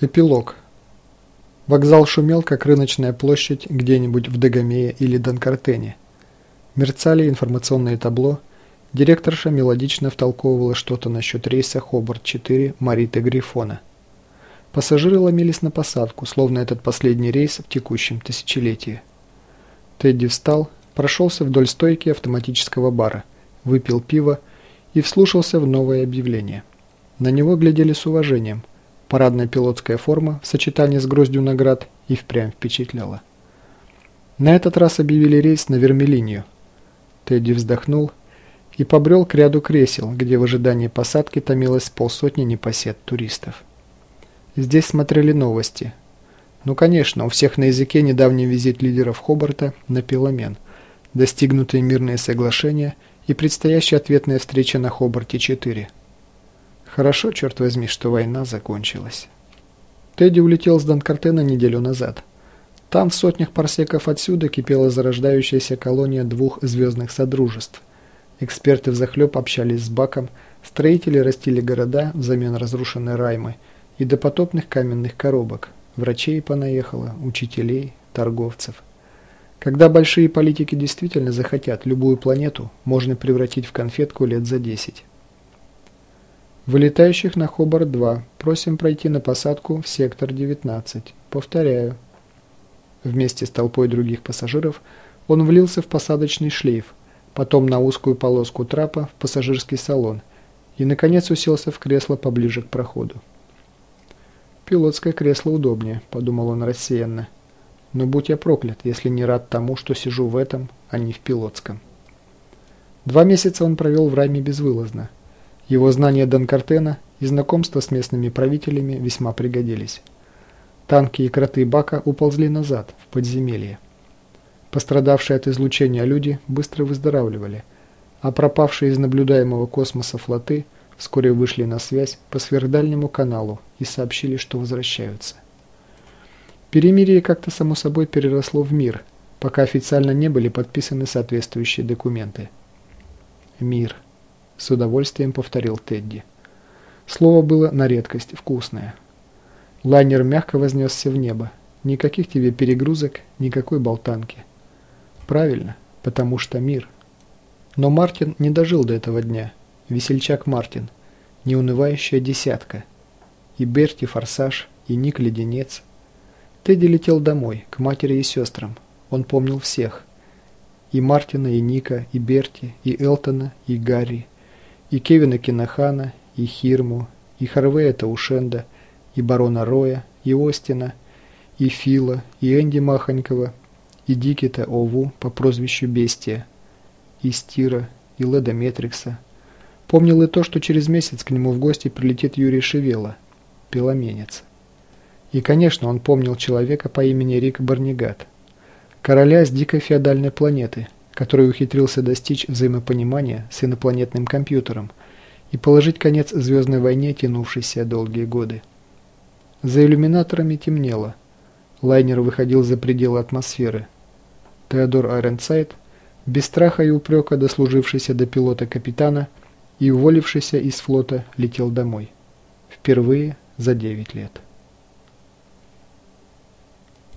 Эпилог. Вокзал шумел, как рыночная площадь где-нибудь в Дагомее или Донкартене. Мерцали информационные табло. Директорша мелодично втолковывала что-то насчет рейса Хобарт-4 Мариты Грифона. Пассажиры ломились на посадку, словно этот последний рейс в текущем тысячелетии. Тедди встал, прошелся вдоль стойки автоматического бара, выпил пиво и вслушался в новое объявление. На него глядели с уважением – Парадная пилотская форма в сочетании с гроздью наград и впрямь впечатляла. На этот раз объявили рейс на Вермелинию. Тедди вздохнул и побрел к ряду кресел, где в ожидании посадки томилось полсотни непосед туристов. Здесь смотрели новости. Ну, конечно, у всех на языке недавний визит лидеров Хобарта на Пиломен, достигнутые мирные соглашения и предстоящая ответная встреча на Хобарте-4. Хорошо, черт возьми, что война закончилась. Тедди улетел с Донкартена неделю назад. Там, в сотнях парсеков отсюда, кипела зарождающаяся колония двух звездных содружеств. Эксперты взахлеб общались с Баком, строители растили города взамен разрушенной Раймы и допотопных каменных коробок. Врачей понаехало, учителей, торговцев. Когда большие политики действительно захотят любую планету, можно превратить в конфетку лет за десять. Вылетающих на Хобарт-2 просим пройти на посадку в сектор 19. Повторяю. Вместе с толпой других пассажиров он влился в посадочный шлейф, потом на узкую полоску трапа в пассажирский салон и, наконец, уселся в кресло поближе к проходу. «Пилотское кресло удобнее», – подумал он рассеянно. «Но будь я проклят, если не рад тому, что сижу в этом, а не в пилотском». Два месяца он провел в райме безвылазно – его знания Донкартена и знакомство с местными правителями весьма пригодились. Танки и кроты Бака уползли назад, в подземелье. Пострадавшие от излучения люди быстро выздоравливали, а пропавшие из наблюдаемого космоса флоты вскоре вышли на связь по сверхдальнему каналу и сообщили, что возвращаются. Перемирие как-то само собой переросло в мир, пока официально не были подписаны соответствующие документы. Мир. – с удовольствием повторил Тедди. Слово было на редкость вкусное. Лайнер мягко вознесся в небо. Никаких тебе перегрузок, никакой болтанки. Правильно, потому что мир. Но Мартин не дожил до этого дня. Весельчак Мартин. Неунывающая десятка. И Берти Форсаж, и Ник Леденец. Тедди летел домой, к матери и сестрам. Он помнил всех. И Мартина, и Ника, и Берти, и Элтона, и Гарри, и Кевина Кинахана, и Хирму, и Харвея Таушенда, и барона Роя, и Остина, и Фила, и Энди Махонькова, и Дикита Ову по прозвищу Бестия, и Стира, и Леда Метрикса. Помнил и то, что через месяц к нему в гости прилетит Юрий Шевела, пеломенец. И, конечно, он помнил человека по имени Рик Барнигат, короля с дикой феодальной планеты – который ухитрился достичь взаимопонимания с инопланетным компьютером и положить конец звездной войне, тянувшейся долгие годы. За иллюминаторами темнело. Лайнер выходил за пределы атмосферы. Теодор Айренсайд, без страха и упрека дослужившийся до пилота капитана и уволившийся из флота, летел домой. Впервые за 9 лет.